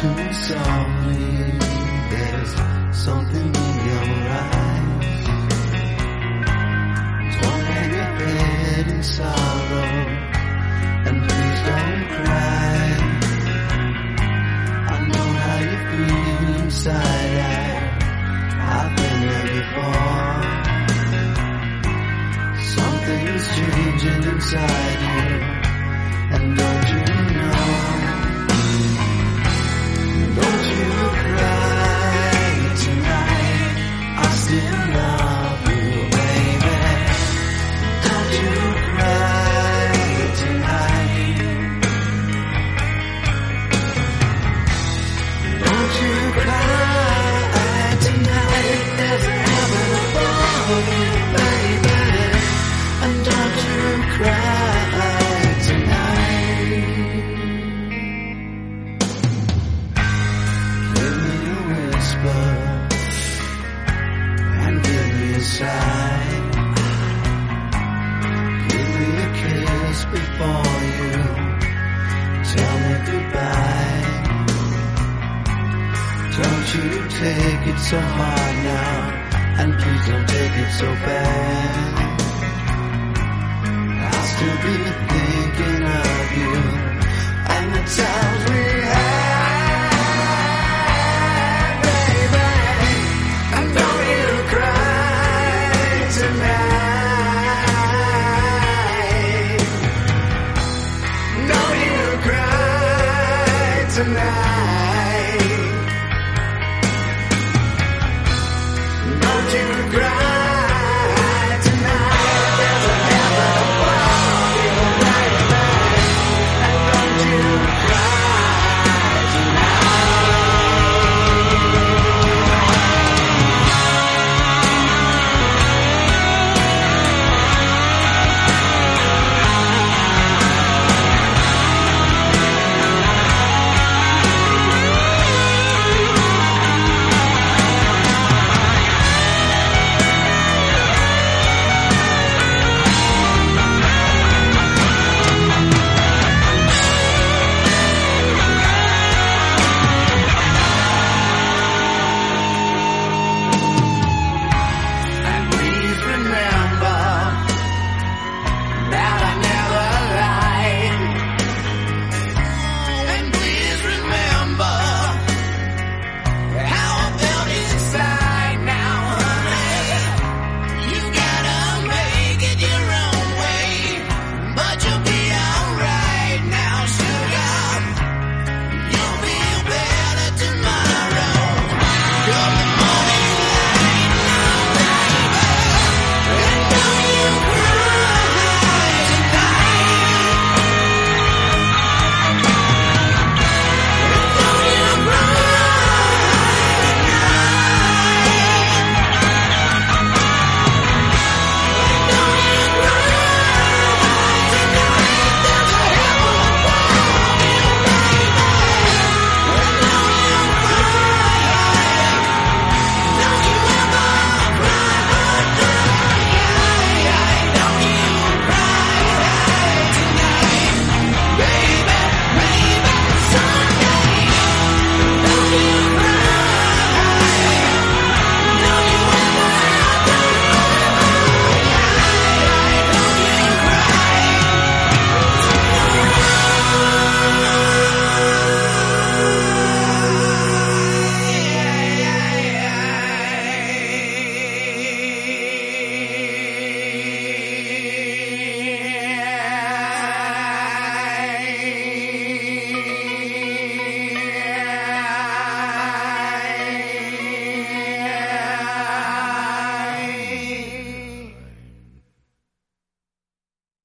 to me softly. There's something in your eyes. Hang your head in sorrow, and please don't cry. I know how you feel inside. I, I've been there before. Something's changing inside you, before you tell me goodbye. Don't you take it so hard now, and please don't take it so bad. I'll still be thinking of No to ground.